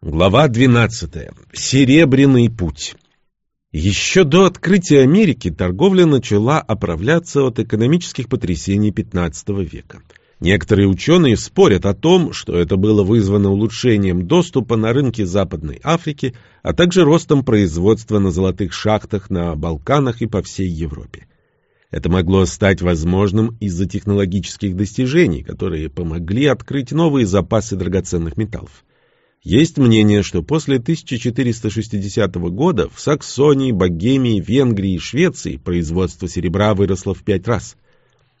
Глава 12. Серебряный путь. Еще до открытия Америки торговля начала оправляться от экономических потрясений XV века. Некоторые ученые спорят о том, что это было вызвано улучшением доступа на рынки Западной Африки, а также ростом производства на золотых шахтах на Балканах и по всей Европе. Это могло стать возможным из-за технологических достижений, которые помогли открыть новые запасы драгоценных металлов. Есть мнение, что после 1460 года в Саксонии, Богемии, Венгрии и Швеции производство серебра выросло в пять раз.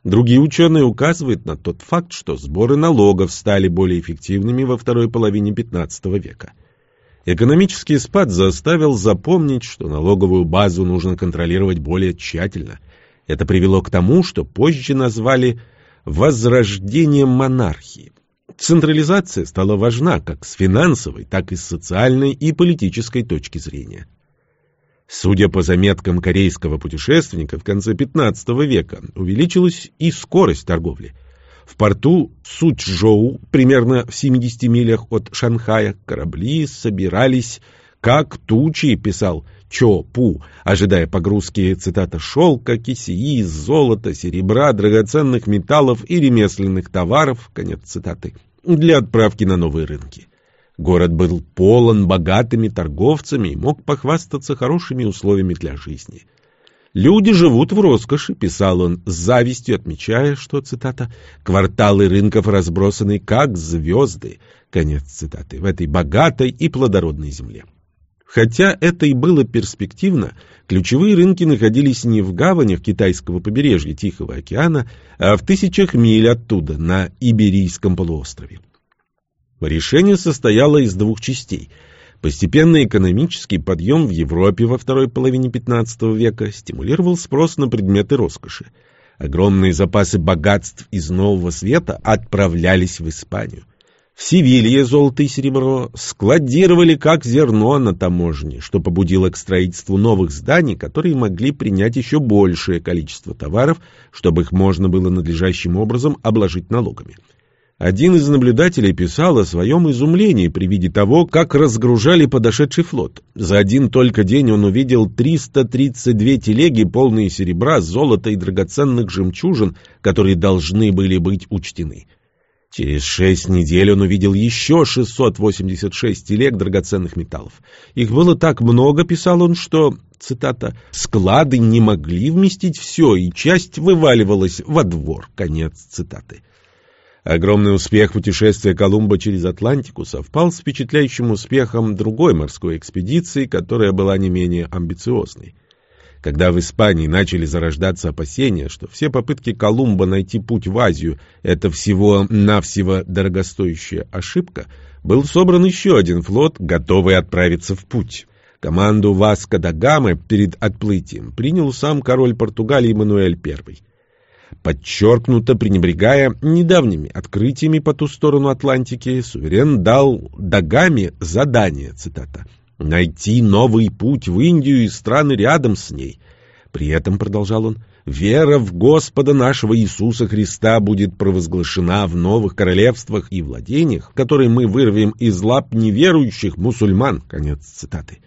Другие ученые указывают на тот факт, что сборы налогов стали более эффективными во второй половине XV века. Экономический спад заставил запомнить, что налоговую базу нужно контролировать более тщательно. Это привело к тому, что позже назвали «возрождением монархии». Централизация стала важна как с финансовой, так и с социальной и политической точки зрения. Судя по заметкам корейского путешественника в конце XV века, увеличилась и скорость торговли. В порту Сучжоу, примерно в 70 милях от Шанхая, корабли собирались как тучи, писал Чо Пу, ожидая погрузки, цитата, шелка, кисеи, золота, серебра, драгоценных металлов и ремесленных товаров, конец цитаты, для отправки на новые рынки. Город был полон богатыми торговцами и мог похвастаться хорошими условиями для жизни. «Люди живут в роскоши», — писал он, с завистью отмечая, что, цитата, «кварталы рынков разбросаны, как звезды», конец цитаты, в этой богатой и плодородной земле. Хотя это и было перспективно, ключевые рынки находились не в гаванях китайского побережья Тихого океана, а в тысячах миль оттуда, на Иберийском полуострове. Решение состояло из двух частей. Постепенный экономический подъем в Европе во второй половине XV века стимулировал спрос на предметы роскоши. Огромные запасы богатств из Нового Света отправлялись в Испанию. В Севилье золото и серебро складировали как зерно на таможне, что побудило к строительству новых зданий, которые могли принять еще большее количество товаров, чтобы их можно было надлежащим образом обложить налогами. Один из наблюдателей писал о своем изумлении при виде того, как разгружали подошедший флот. За один только день он увидел 332 телеги, полные серебра, золота и драгоценных жемчужин, которые должны были быть учтены. Через шесть недель он увидел еще 686 телег драгоценных металлов. Их было так много, писал он, что, цитата, «склады не могли вместить все, и часть вываливалась во двор». Конец цитаты. Огромный успех путешествия Колумба через Атлантику совпал с впечатляющим успехом другой морской экспедиции, которая была не менее амбициозной. Когда в Испании начали зарождаться опасения, что все попытки Колумба найти путь в Азию – это всего-навсего дорогостоящая ошибка, был собран еще один флот, готовый отправиться в путь. Команду Васко да Гамы перед отплытием принял сам король Португалии Мануэль I. Подчеркнуто пренебрегая недавними открытиями по ту сторону Атлантики, суверен дал Дагаме задание, цитата, найти новый путь в Индию и страны рядом с ней. При этом, продолжал он, вера в Господа нашего Иисуса Христа будет провозглашена в новых королевствах и владениях, которые мы вырвем из лап неверующих мусульман. Конец цитаты.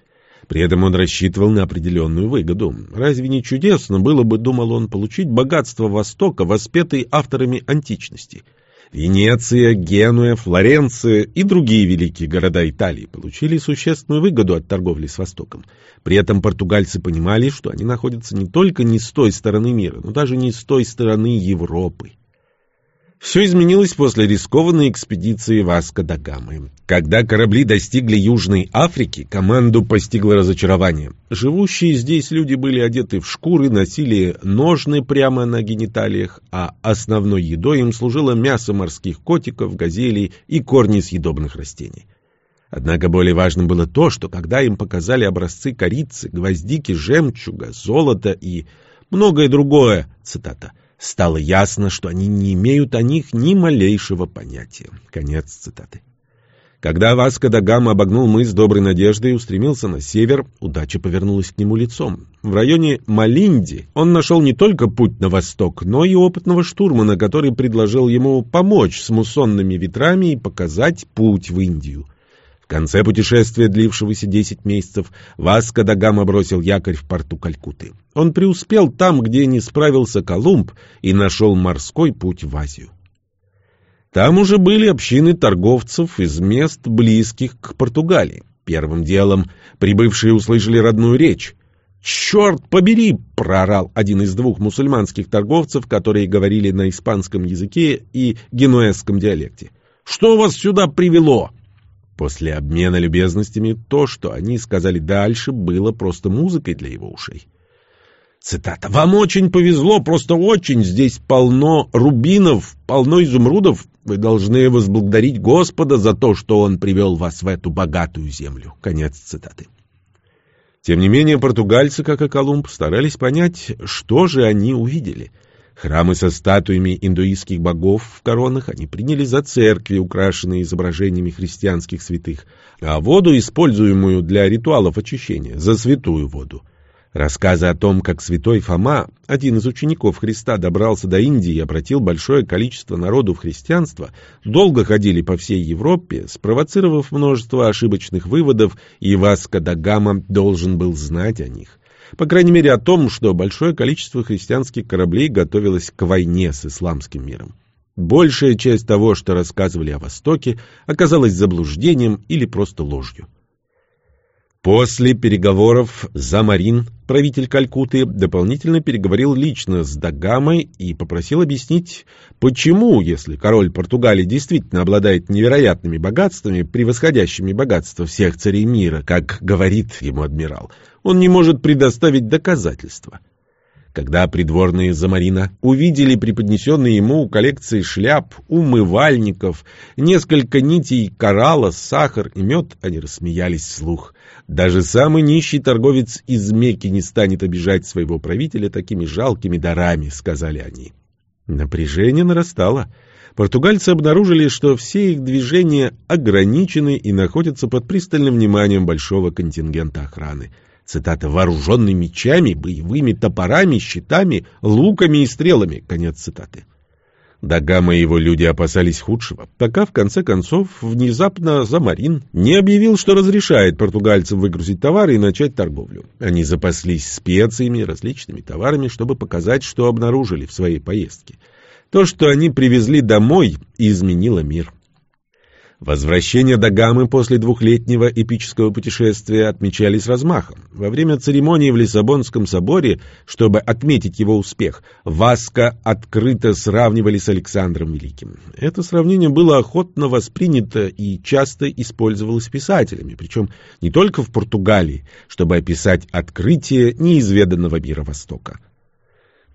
При этом он рассчитывал на определенную выгоду. Разве не чудесно было бы, думал он, получить богатство Востока, воспетые авторами античности – Венеция, Генуя, Флоренция и другие великие города Италии получили существенную выгоду от торговли с Востоком. При этом португальцы понимали, что они находятся не только не с той стороны мира, но даже не с той стороны Европы. Все изменилось после рискованной экспедиции Васко да Гамы. Когда корабли достигли Южной Африки, команду постигло разочарование. Живущие здесь люди были одеты в шкуры, носили ножны прямо на гениталиях, а основной едой им служило мясо морских котиков, газелей и корни съедобных растений. Однако более важным было то, что когда им показали образцы корицы, гвоздики, жемчуга, золота и многое другое, цитата, стало ясно, что они не имеют о них ни малейшего понятия. Конец цитаты. Когда Васко да Гама обогнул мыс Доброй Надежды и устремился на север, удача повернулась к нему лицом. В районе Малинди он нашел не только путь на восток, но и опытного штурмана, который предложил ему помочь с муссонными ветрами и показать путь в Индию конце путешествия, длившегося 10 месяцев, Васко да Гама бросил якорь в порту Калькутты. Он преуспел там, где не справился Колумб, и нашел морской путь в Азию. Там уже были общины торговцев из мест, близких к Португалии. Первым делом прибывшие услышали родную речь. «Черт побери!» — проорал один из двух мусульманских торговцев, которые говорили на испанском языке и генуэзском диалекте. «Что вас сюда привело?» После обмена любезностями то, что они сказали дальше, было просто музыкой для его ушей. Цитата. «Вам очень повезло, просто очень. Здесь полно рубинов, полно изумрудов. Вы должны возблагодарить Господа за то, что Он привел вас в эту богатую землю». Конец цитаты. Тем не менее, португальцы, как и Колумб, старались понять, что же они увидели — Храмы со статуями индуистских богов в коронах они приняли за церкви, украшенные изображениями христианских святых, а воду, используемую для ритуалов очищения, за святую воду. Рассказы о том, как святой Фома, один из учеников Христа, добрался до Индии и обратил большое количество народу в христианство, долго ходили по всей Европе, спровоцировав множество ошибочных выводов, и Васко да Гама должен был знать о них. По крайней мере о том, что большое количество христианских кораблей готовилось к войне с исламским миром. Большая часть того, что рассказывали о Востоке, оказалась заблуждением или просто ложью. После переговоров Замарин, правитель Калькуты, дополнительно переговорил лично с Дагамой и попросил объяснить, почему, если король Португалии действительно обладает невероятными богатствами, превосходящими богатства всех царей мира, как говорит ему адмирал, он не может предоставить доказательства. Когда придворные Замарина увидели преподнесенные ему коллекции шляп, умывальников, несколько нитей коралла, сахар и мед, они рассмеялись вслух. Даже самый нищий торговец из Мекки не станет обижать своего правителя такими жалкими дарами, сказали они. Напряжение нарастало. Португальцы обнаружили, что все их движения ограничены и находятся под пристальным вниманием большого контингента охраны цитата, вооруженный мечами, боевыми топорами, щитами, луками и стрелами, конец цитаты. Дагама и его люди опасались худшего, пока в конце концов внезапно Замарин не объявил, что разрешает португальцам выгрузить товары и начать торговлю. Они запаслись специями, различными товарами, чтобы показать, что обнаружили в своей поездке. То, что они привезли домой, изменило мир. Возвращение Дагамы после двухлетнего эпического путешествия отмечали с размахом. Во время церемонии в Лиссабонском соборе, чтобы отметить его успех, Васка открыто сравнивали с Александром Великим. Это сравнение было охотно воспринято и часто использовалось писателями, причем не только в Португалии, чтобы описать открытие неизведанного мира Востока.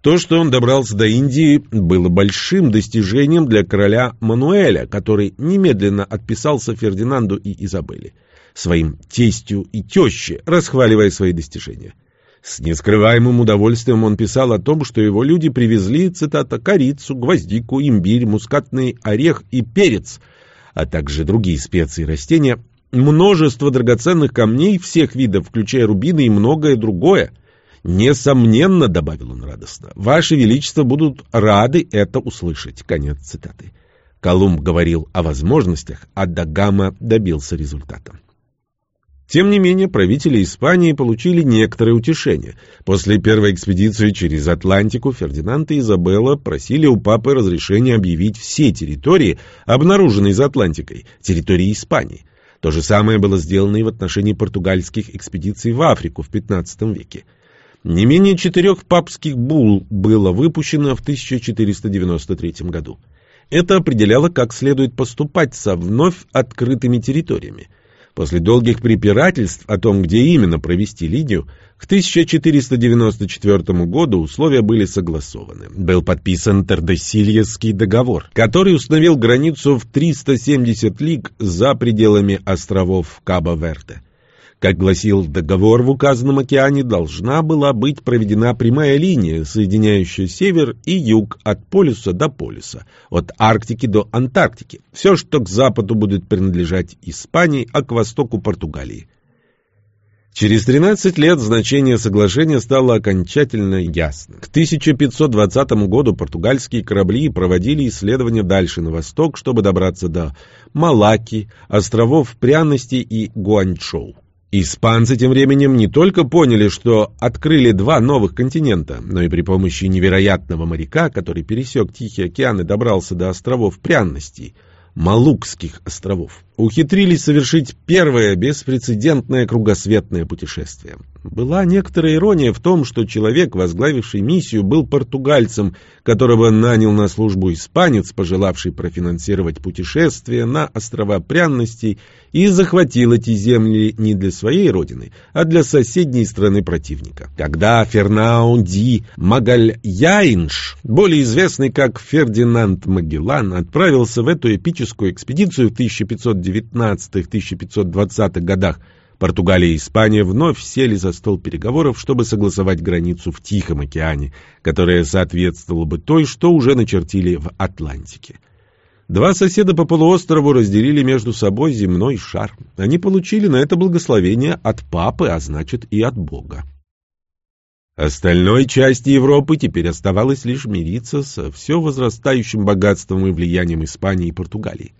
То, что он добрался до Индии, было большим достижением для короля Мануэля, который немедленно отписался Фердинанду и Изабелле, своим тестю и теще, расхваливая свои достижения. С нескрываемым удовольствием он писал о том, что его люди привезли, цитата, «корицу, гвоздику, имбирь, мускатный орех и перец», а также другие специи и растения, множество драгоценных камней всех видов, включая рубины и многое другое – Несомненно, добавил он радостно, Ваше Величество будут рады это услышать. Конец цитаты. Колумб говорил о возможностях, а Дагама добился результата. Тем не менее, правители Испании получили некоторое утешение. После первой экспедиции через Атлантику Фердинанд и Изабелла просили у папы разрешения объявить все территории, обнаруженные за Атлантикой, территории Испании. То же самое было сделано и в отношении португальских экспедиций в Африку в XV веке. Не менее четырех папских булл было выпущено в 1493 году. Это определяло, как следует поступать со вновь открытыми территориями. После долгих препирательств о том, где именно провести линию, к 1494 году условия были согласованы. Был подписан Тордесильевский договор, который установил границу в 370 лиг за пределами островов Кабо-Верде. Как гласил договор, в указанном океане должна была быть проведена прямая линия, соединяющая север и юг от полюса до полюса, от Арктики до Антарктики. Все, что к западу будет принадлежать Испании, а к востоку Португалии. Через 13 лет значение соглашения стало окончательно ясно. К 1520 году португальские корабли проводили исследования дальше на восток, чтобы добраться до Малаки, островов Пряности и Гуанчжоу. Испанцы тем временем не только поняли, что открыли два новых континента, но и при помощи невероятного моряка, который пересек Тихий океан и добрался до островов Пряностей – Малукских островов, ухитрились совершить первое беспрецедентное кругосветное путешествие. Была некоторая ирония в том, что человек, возглавивший миссию, был португальцем, которого нанял на службу испанец, пожелавший профинансировать путешествие на острова пряностей и захватил эти земли не для своей родины, а для соседней страны противника. Когда Фернау Ди Магальяинш, более известный как Фердинанд Магеллан, отправился в эту эпическую экспедицию в 1519-1520 годах, Португалия и Испания вновь сели за стол переговоров, чтобы согласовать границу в Тихом океане, которая соответствовала бы той, что уже начертили в Атлантике. Два соседа по полуострову разделили между собой земной шар. Они получили на это благословение от папы, а значит и от Бога. Остальной части Европы теперь оставалось лишь мириться со все возрастающим богатством и влиянием Испании и Португалии.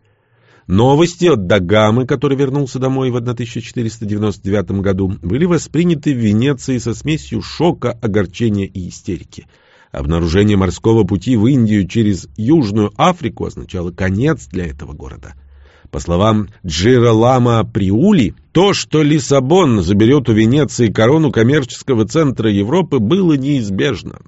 Новости от Дагамы, который вернулся домой в 1499 году, были восприняты в Венеции со смесью шока, огорчения и истерики. Обнаружение морского пути в Индию через Южную Африку означало конец для этого города. По словам Джиролама Приули, то, что Лиссабон заберет у Венеции корону коммерческого центра Европы, было неизбежно.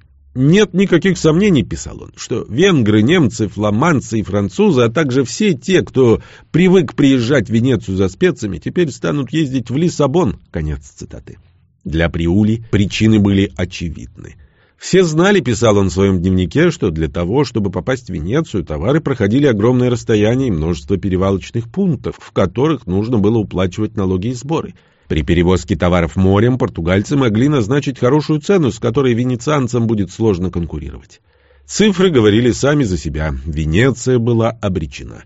Нет никаких сомнений, писал он, что венгры, немцы, фламандцы и французы, а также все те, кто привык приезжать в Венецию за специями, теперь станут ездить в Лиссабон. Конец цитаты. Для Приули причины были очевидны. Все знали, писал он в своем дневнике, что для того, чтобы попасть в Венецию, товары проходили огромное расстояние и множество перевалочных пунктов, в которых нужно было уплачивать налоги и сборы – при перевозке товаров морем португальцы могли назначить хорошую цену, с которой венецианцам будет сложно конкурировать. Цифры говорили сами за себя. Венеция была обречена.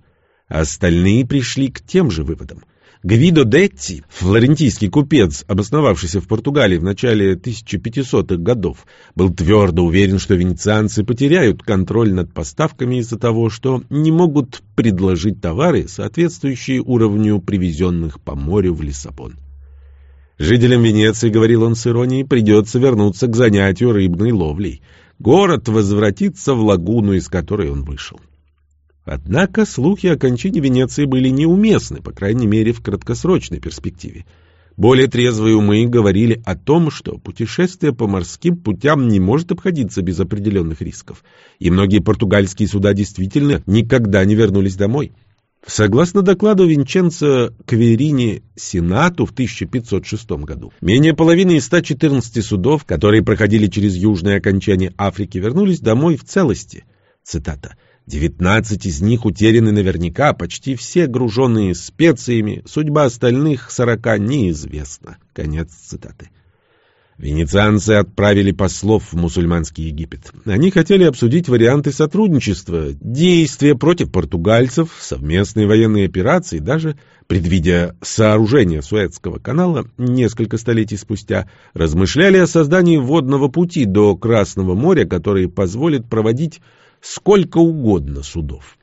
Остальные пришли к тем же выводам. Гвидо Детти, флорентийский купец, обосновавшийся в Португалии в начале 1500-х годов, был твердо уверен, что венецианцы потеряют контроль над поставками из-за того, что не могут предложить товары, соответствующие уровню привезенных по морю в Лиссабон. Жителям Венеции, говорил он с иронией, придется вернуться к занятию рыбной ловлей. Город возвратится в лагуну, из которой он вышел. Однако слухи о кончине Венеции были неуместны, по крайней мере, в краткосрочной перспективе. Более трезвые умы говорили о том, что путешествие по морским путям не может обходиться без определенных рисков, и многие португальские суда действительно никогда не вернулись домой. Согласно докладу Винченцо Кверини Сенату в 1506 году, менее половины из 114 судов, которые проходили через южное окончание Африки, вернулись домой в целости. Цитата. «Девятнадцать из них утеряны наверняка, почти все груженные специями, судьба остальных сорока неизвестна». Конец цитаты. Венецианцы отправили послов в мусульманский Египет. Они хотели обсудить варианты сотрудничества, действия против португальцев, совместные военные операции, даже, предвидя сооружение Суэцкого канала несколько столетий спустя, размышляли о создании водного пути до Красного моря, который позволит проводить сколько угодно судов.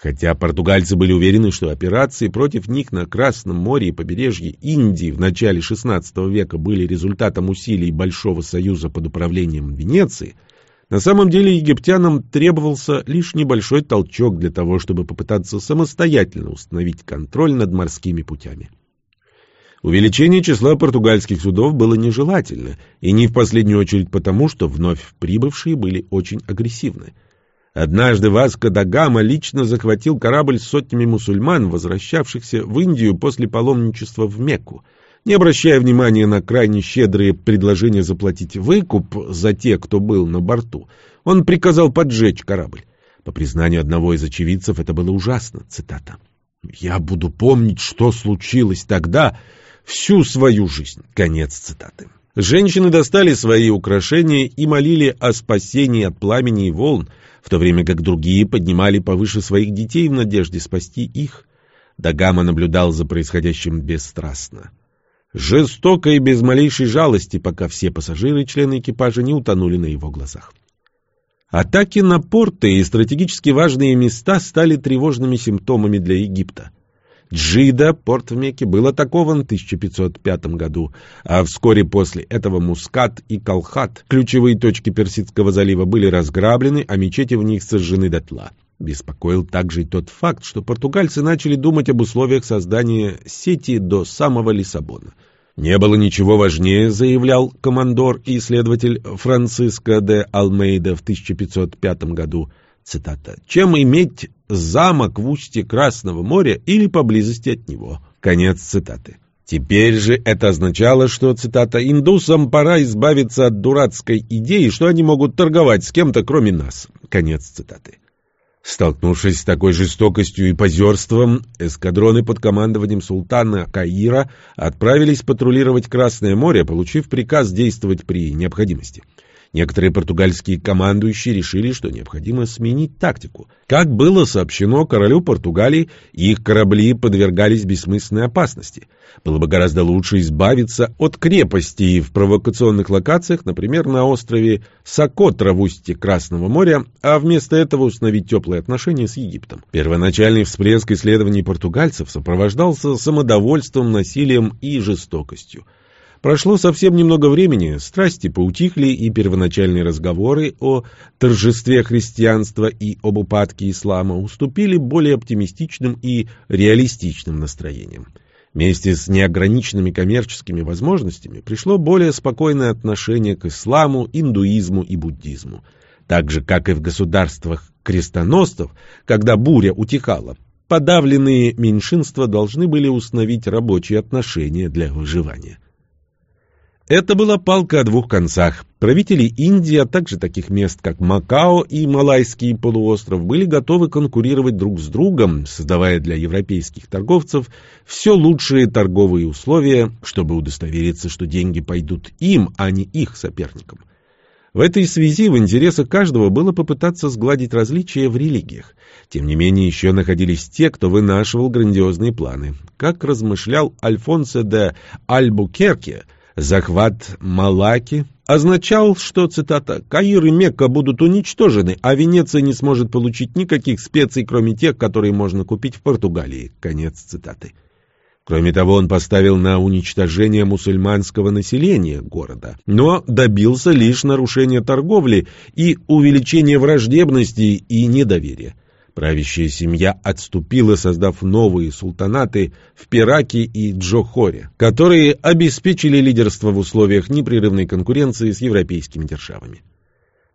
Хотя португальцы были уверены, что операции против них на Красном море и побережье Индии в начале XVI века были результатом усилий Большого Союза под управлением Венеции, на самом деле египтянам требовался лишь небольшой толчок для того, чтобы попытаться самостоятельно установить контроль над морскими путями. Увеличение числа португальских судов было нежелательно, и не в последнюю очередь потому, что вновь прибывшие были очень агрессивны – Однажды Васко да Гама лично захватил корабль с сотнями мусульман, возвращавшихся в Индию после паломничества в Мекку. Не обращая внимания на крайне щедрые предложения заплатить выкуп за те, кто был на борту, он приказал поджечь корабль. По признанию одного из очевидцев, это было ужасно. Цитата. «Я буду помнить, что случилось тогда всю свою жизнь». Конец цитаты. Женщины достали свои украшения и молили о спасении от пламени и волн, в то время как другие поднимали повыше своих детей в надежде спасти их. Дагама наблюдал за происходящим бесстрастно. жестоко и без малейшей жалости, пока все пассажиры и члены экипажа не утонули на его глазах. Атаки на порты и стратегически важные места стали тревожными симптомами для Египта. Джида, порт в Мекке, был атакован в 1505 году, а вскоре после этого Мускат и Калхат, ключевые точки Персидского залива, были разграблены, а мечети в них сожжены дотла. Беспокоил также и тот факт, что португальцы начали думать об условиях создания сети до самого Лиссабона. Не было ничего важнее, заявлял командор и исследователь Франциско де Алмейда в 1505 году, цитата, «чем иметь замок в устье Красного моря или поблизости от него». Конец цитаты. Теперь же это означало, что, цитата, «индусам пора избавиться от дурацкой идеи, что они могут торговать с кем-то, кроме нас». Конец цитаты. Столкнувшись с такой жестокостью и позерством, эскадроны под командованием султана Каира отправились патрулировать Красное море, получив приказ действовать при необходимости. Некоторые португальские командующие решили, что необходимо сменить тактику. Как было сообщено королю Португалии, их корабли подвергались бессмысленной опасности. Было бы гораздо лучше избавиться от крепостей в провокационных локациях, например, на острове Сокотра в устье Красного моря, а вместо этого установить теплые отношения с Египтом. Первоначальный всплеск исследований португальцев сопровождался самодовольством, насилием и жестокостью. Прошло совсем немного времени, страсти поутихли, и первоначальные разговоры о торжестве христианства и об упадке ислама уступили более оптимистичным и реалистичным настроениям. Вместе с неограниченными коммерческими возможностями пришло более спокойное отношение к исламу, индуизму и буддизму. Так же, как и в государствах крестоносцев, когда буря утихала, подавленные меньшинства должны были установить рабочие отношения для выживания. Это была палка о двух концах. Правители Индии, а также таких мест, как Макао и Малайский полуостров, были готовы конкурировать друг с другом, создавая для европейских торговцев все лучшие торговые условия, чтобы удостовериться, что деньги пойдут им, а не их соперникам. В этой связи в интересах каждого было попытаться сгладить различия в религиях. Тем не менее, еще находились те, кто вынашивал грандиозные планы. Как размышлял Альфонсо де Альбукерке – Захват Малаки означал, что, цитата, «Каир и Мекка будут уничтожены, а Венеция не сможет получить никаких специй, кроме тех, которые можно купить в Португалии». Конец цитаты. Кроме того, он поставил на уничтожение мусульманского населения города, но добился лишь нарушения торговли и увеличения враждебности и недоверия. Правящая семья отступила, создав новые султанаты в Пираке и Джохоре, которые обеспечили лидерство в условиях непрерывной конкуренции с европейскими державами.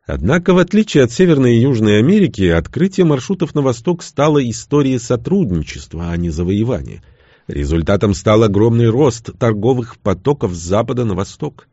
Однако, в отличие от Северной и Южной Америки, открытие маршрутов на восток стало историей сотрудничества, а не завоевания. Результатом стал огромный рост торговых потоков с запада на восток.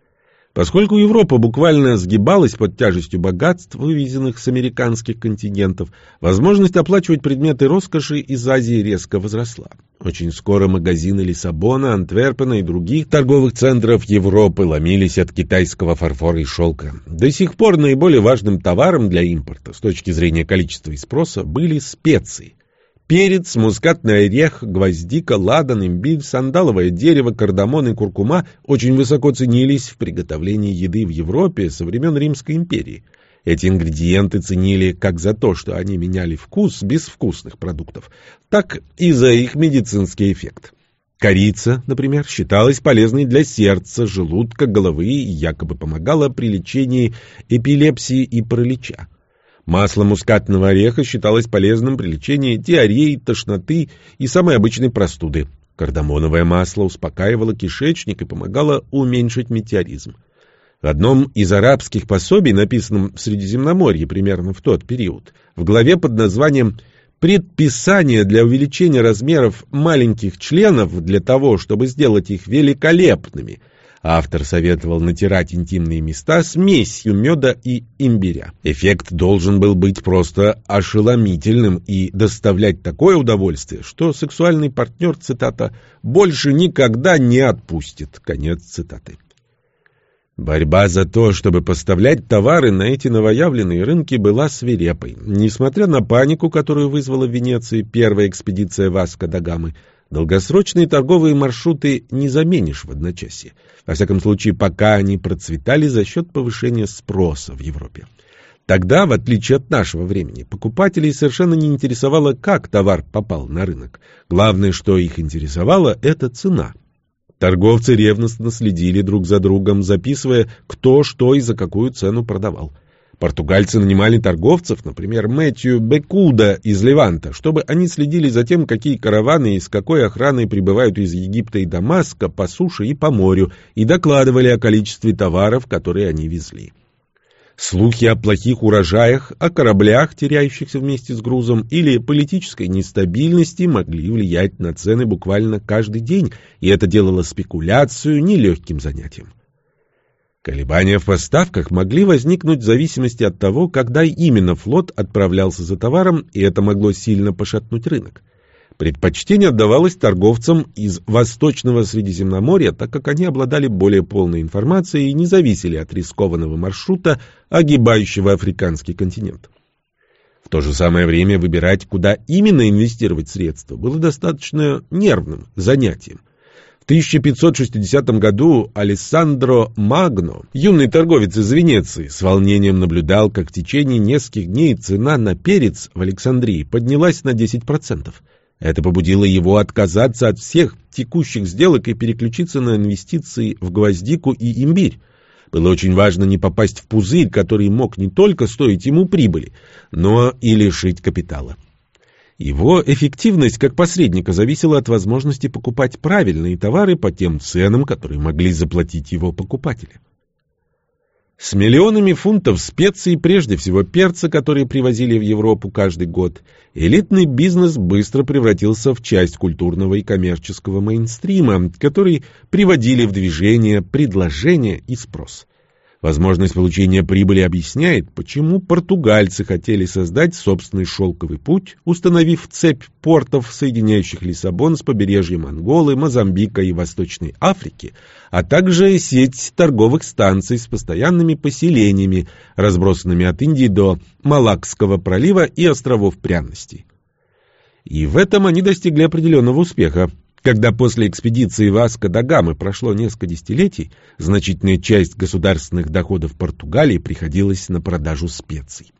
Поскольку Европа буквально сгибалась под тяжестью богатств, вывезенных с американских континентов, возможность оплачивать предметы роскоши из Азии резко возросла. Очень скоро магазины Лиссабона, Антверпена и других торговых центров Европы ломились от китайского фарфора и шелка. До сих пор наиболее важным товаром для импорта с точки зрения количества и спроса были специи. Перец, мускатный орех, гвоздика, ладан, имбирь, сандаловое дерево, кардамон и куркума очень высоко ценились в приготовлении еды в Европе со времен Римской империи. Эти ингредиенты ценили как за то, что они меняли вкус безвкусных продуктов, так и за их медицинский эффект. Корица, например, считалась полезной для сердца, желудка, головы и якобы помогала при лечении эпилепсии и паралича. Масло мускатного ореха считалось полезным при лечении диареи, тошноты и самой обычной простуды. Кардамоновое масло успокаивало кишечник и помогало уменьшить метеоризм. В одном из арабских пособий, написанном в Средиземноморье примерно в тот период, в главе под названием «Предписание для увеличения размеров маленьких членов для того, чтобы сделать их великолепными», Автор советовал натирать интимные места смесью меда и имбиря. Эффект должен был быть просто ошеломительным и доставлять такое удовольствие, что сексуальный партнер, цитата, «больше никогда не отпустит». Конец цитаты. Борьба за то, чтобы поставлять товары на эти новоявленные рынки, была свирепой. Несмотря на панику, которую вызвала в Венеции первая экспедиция Васко да Гамы, Долгосрочные торговые маршруты не заменишь в одночасье. Во всяком случае, пока они процветали за счет повышения спроса в Европе. Тогда, в отличие от нашего времени, покупателей совершенно не интересовало, как товар попал на рынок. Главное, что их интересовало, это цена. Торговцы ревностно следили друг за другом, записывая, кто что и за какую цену продавал. Португальцы нанимали торговцев, например, Мэтью Бекуда из Леванта, чтобы они следили за тем, какие караваны и с какой охраной прибывают из Египта и Дамаска по суше и по морю, и докладывали о количестве товаров, которые они везли. Слухи о плохих урожаях, о кораблях, теряющихся вместе с грузом, или политической нестабильности могли влиять на цены буквально каждый день, и это делало спекуляцию нелегким занятием. Колебания в поставках могли возникнуть в зависимости от того, когда именно флот отправлялся за товаром, и это могло сильно пошатнуть рынок. Предпочтение отдавалось торговцам из Восточного Средиземноморья, так как они обладали более полной информацией и не зависели от рискованного маршрута, огибающего африканский континент. В то же самое время выбирать, куда именно инвестировать средства, было достаточно нервным занятием. В 1560 году Алессандро Магно, юный торговец из Венеции, с волнением наблюдал, как в течение нескольких дней цена на перец в Александрии поднялась на 10%. Это побудило его отказаться от всех текущих сделок и переключиться на инвестиции в гвоздику и имбирь. Было очень важно не попасть в пузырь, который мог не только стоить ему прибыли, но и лишить капитала. Его эффективность как посредника зависела от возможности покупать правильные товары по тем ценам, которые могли заплатить его покупатели. С миллионами фунтов специй, прежде всего перца, которые привозили в Европу каждый год, элитный бизнес быстро превратился в часть культурного и коммерческого мейнстрима, который приводили в движение предложение и спрос. Возможность получения прибыли объясняет, почему португальцы хотели создать собственный шелковый путь, установив цепь портов, соединяющих Лиссабон с побережьем Анголы, Мозамбика и Восточной Африки, а также сеть торговых станций с постоянными поселениями, разбросанными от Индии до Малакского пролива и островов пряностей. И в этом они достигли определенного успеха. Когда после экспедиции Васко да Гамы прошло несколько десятилетий, значительная часть государственных доходов Португалии приходилась на продажу специй.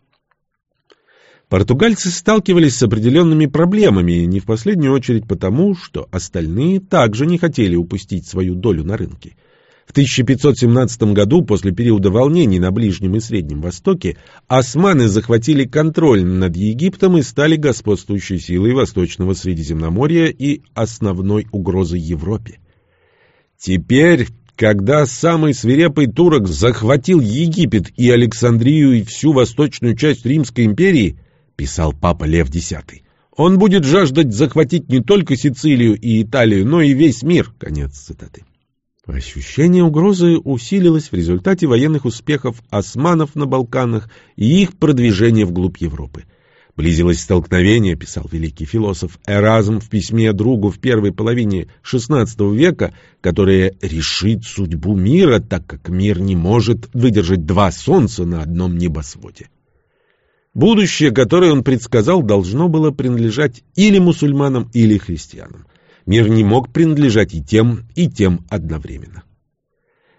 Португальцы сталкивались с определенными проблемами, не в последнюю очередь потому, что остальные также не хотели упустить свою долю на рынке – в 1517 году, после периода волнений на Ближнем и Среднем Востоке, османы захватили контроль над Египтом и стали господствующей силой Восточного Средиземноморья и основной угрозой Европе. Теперь, когда самый свирепый турок захватил Египет и Александрию и всю восточную часть Римской империи, писал папа Лев X, он будет жаждать захватить не только Сицилию и Италию, но и весь мир. Конец цитаты. Ощущение угрозы усилилось в результате военных успехов османов на Балканах и их продвижения вглубь Европы. Близилось столкновение, писал великий философ Эразм в письме другу в первой половине XVI века, которое решит судьбу мира, так как мир не может выдержать два солнца на одном небосводе. Будущее, которое он предсказал, должно было принадлежать или мусульманам, или христианам. Мир не мог принадлежать и тем, и тем одновременно.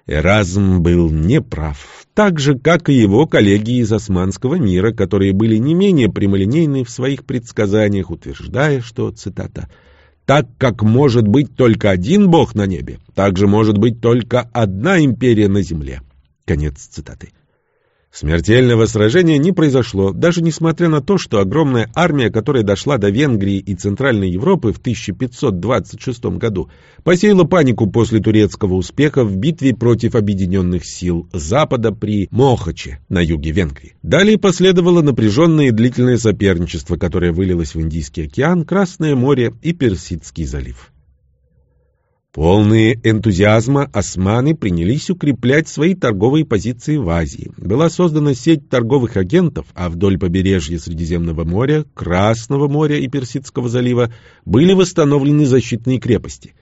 Эразм был неправ, так же, как и его коллеги из османского мира, которые были не менее прямолинейны в своих предсказаниях, утверждая, что, цитата, «так как может быть только один бог на небе, так же может быть только одна империя на земле». Конец цитаты. Смертельного сражения не произошло, даже несмотря на то, что огромная армия, которая дошла до Венгрии и Центральной Европы в 1526 году, посеяла панику после турецкого успеха в битве против объединенных сил Запада при Мохаче на юге Венгрии. Далее последовало напряженное и длительное соперничество, которое вылилось в Индийский океан, Красное море и Персидский залив. Полные энтузиазма османы принялись укреплять свои торговые позиции в Азии. Была создана сеть торговых агентов, а вдоль побережья Средиземного моря, Красного моря и Персидского залива были восстановлены защитные крепости.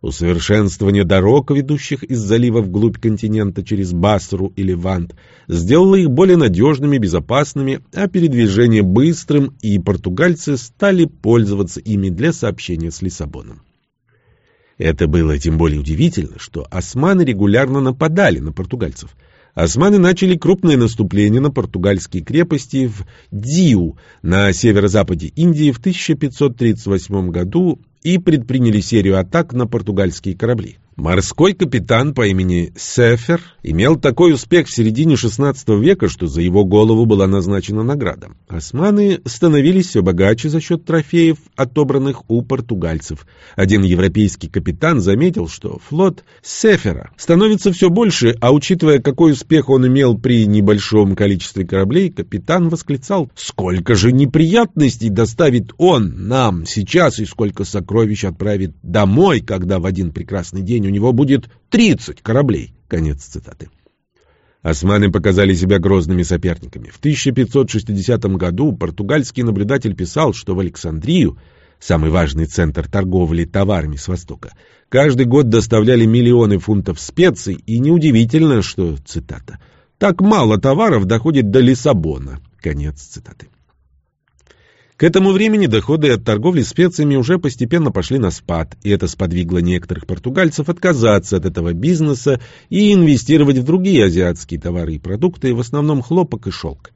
Усовершенствование дорог, ведущих из залива вглубь континента через Басру и Левант, сделало их более надежными, безопасными, а передвижение быстрым, и португальцы стали пользоваться ими для сообщения с Лиссабоном. Это было тем более удивительно, что османы регулярно нападали на португальцев. Османы начали крупное наступление на португальские крепости в Диу на северо-западе Индии в 1538 году и предприняли серию атак на португальские корабли. Морской капитан по имени Сефер имел такой успех в середине XVI века, что за его голову была назначена награда. Османы становились все богаче за счет трофеев, отобранных у португальцев. Один европейский капитан заметил, что флот Сефера становится все больше, а учитывая, какой успех он имел при небольшом количестве кораблей, капитан восклицал «Сколько же неприятностей доставит он нам сейчас и сколько сокровищ отправит домой, когда в один прекрасный день у него будет 30 кораблей. Конец цитаты. Османы показали себя грозными соперниками. В 1560 году португальский наблюдатель писал, что в Александрию, самый важный центр торговли товарами с Востока, каждый год доставляли миллионы фунтов специй, и неудивительно, что, цитата, «так мало товаров доходит до Лиссабона». Конец цитаты. К этому времени доходы от торговли специями уже постепенно пошли на спад, и это сподвигло некоторых португальцев отказаться от этого бизнеса и инвестировать в другие азиатские товары и продукты, в основном хлопок и шелк.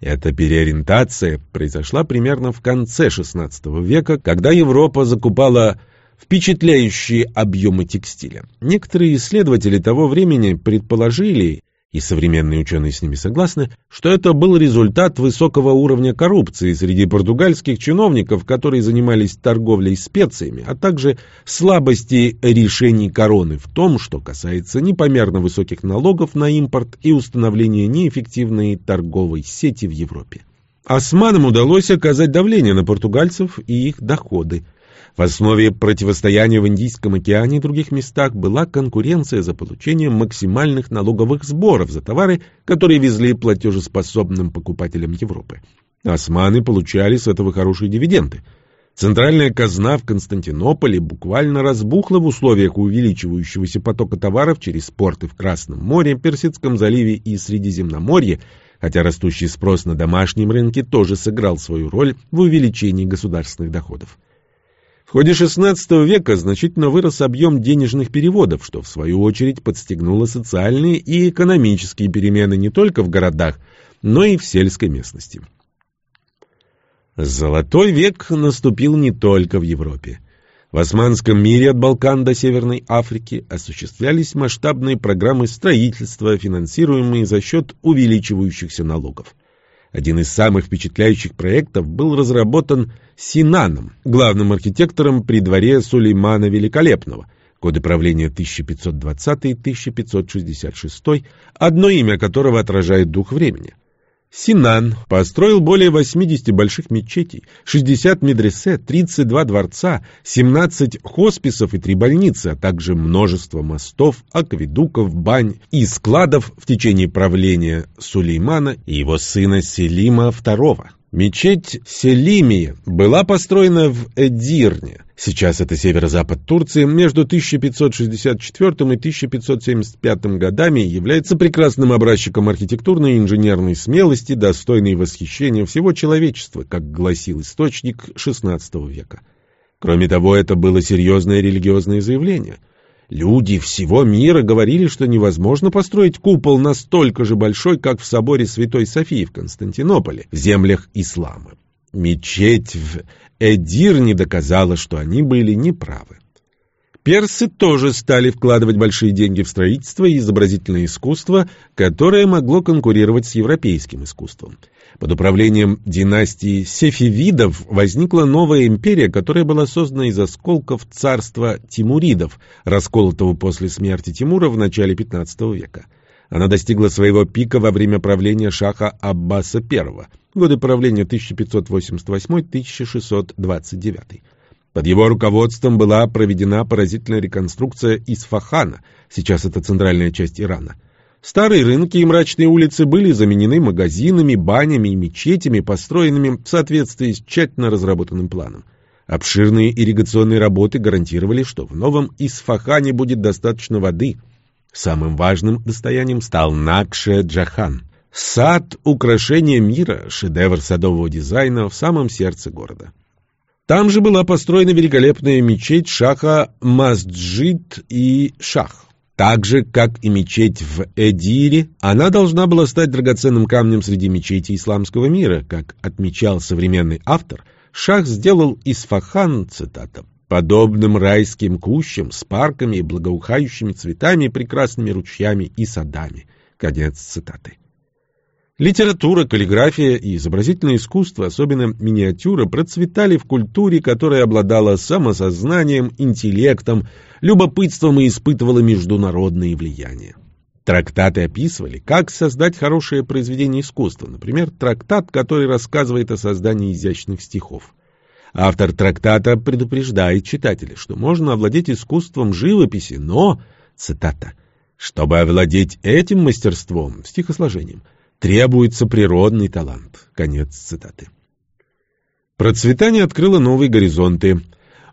Эта переориентация произошла примерно в конце XVI века, когда Европа закупала впечатляющие объемы текстиля. Некоторые исследователи того времени предположили, и современные ученые с ними согласны, что это был результат высокого уровня коррупции среди португальских чиновников, которые занимались торговлей специями, а также слабости решений короны в том, что касается непомерно высоких налогов на импорт и установления неэффективной торговой сети в Европе. Османам удалось оказать давление на португальцев и их доходы – в основе противостояния в Индийском океане и других местах была конкуренция за получение максимальных налоговых сборов за товары, которые везли платежеспособным покупателям Европы. Османы получали с этого хорошие дивиденды. Центральная казна в Константинополе буквально разбухла в условиях увеличивающегося потока товаров через порты в Красном море, Персидском заливе и Средиземноморье, хотя растущий спрос на домашнем рынке тоже сыграл свою роль в увеличении государственных доходов. В ходе XVI века значительно вырос объем денежных переводов, что в свою очередь подстегнуло социальные и экономические перемены не только в городах, но и в сельской местности. Золотой век наступил не только в Европе. В османском мире от Балкан до Северной Африки осуществлялись масштабные программы строительства, финансируемые за счет увеличивающихся налогов. Один из самых впечатляющих проектов был разработан Синаном, главным архитектором при дворе Сулеймана Великолепного, годы правления 1520-1566, одно имя которого отражает дух времени – Синан построил более 80 больших мечетей, 60 медресе, 32 дворца, 17 хосписов и 3 больницы, а также множество мостов, акведуков, бань и складов в течение правления Сулеймана и его сына Селима II. Мечеть Селимия была построена в Эдирне, сейчас это северо-запад Турции, между 1564 и 1575 годами является прекрасным образчиком архитектурной и инженерной смелости, достойной восхищения всего человечества, как гласил источник XVI века. Кроме того, это было серьезное религиозное заявление – Люди всего мира говорили, что невозможно построить купол настолько же большой, как в соборе Святой Софии в Константинополе, в землях ислама. Мечеть в Эдирне доказала, что они были неправы. Персы тоже стали вкладывать большие деньги в строительство и изобразительное искусство, которое могло конкурировать с европейским искусством. Под управлением династии Сефевидов возникла новая империя, которая была создана из осколков царства Тимуридов, расколотого после смерти Тимура в начале XV века. Она достигла своего пика во время правления шаха Аббаса I, годы правления 1588-1629. Под его руководством была проведена поразительная реконструкция Исфахана, сейчас это центральная часть Ирана. Старые рынки и мрачные улицы были заменены магазинами, банями и мечетями, построенными в соответствии с тщательно разработанным планом. Обширные ирригационные работы гарантировали, что в новом Исфахане будет достаточно воды. Самым важным достоянием стал Накше-Джахан. Сад – украшение мира, шедевр садового дизайна в самом сердце города. Там же была построена великолепная мечеть Шаха Масджид и Шах. Так же, как и мечеть в Эдире, она должна была стать драгоценным камнем среди мечетей исламского мира. Как отмечал современный автор, Шах сделал Исфахан, цитата, подобным райским кущам с парками и благоухающими цветами, прекрасными ручьями и садами. Конец цитаты. Литература, каллиграфия и изобразительное искусство, особенно миниатюра, процветали в культуре, которая обладала самосознанием, интеллектом, любопытством и испытывала международные влияния. Трактаты описывали, как создать хорошее произведение искусства, например, трактат, который рассказывает о создании изящных стихов. Автор трактата предупреждает читателя, что можно овладеть искусством живописи, но, цитата, «чтобы овладеть этим мастерством, стихосложением, требуется природный талант». Конец цитаты. Процветание открыло новые горизонты.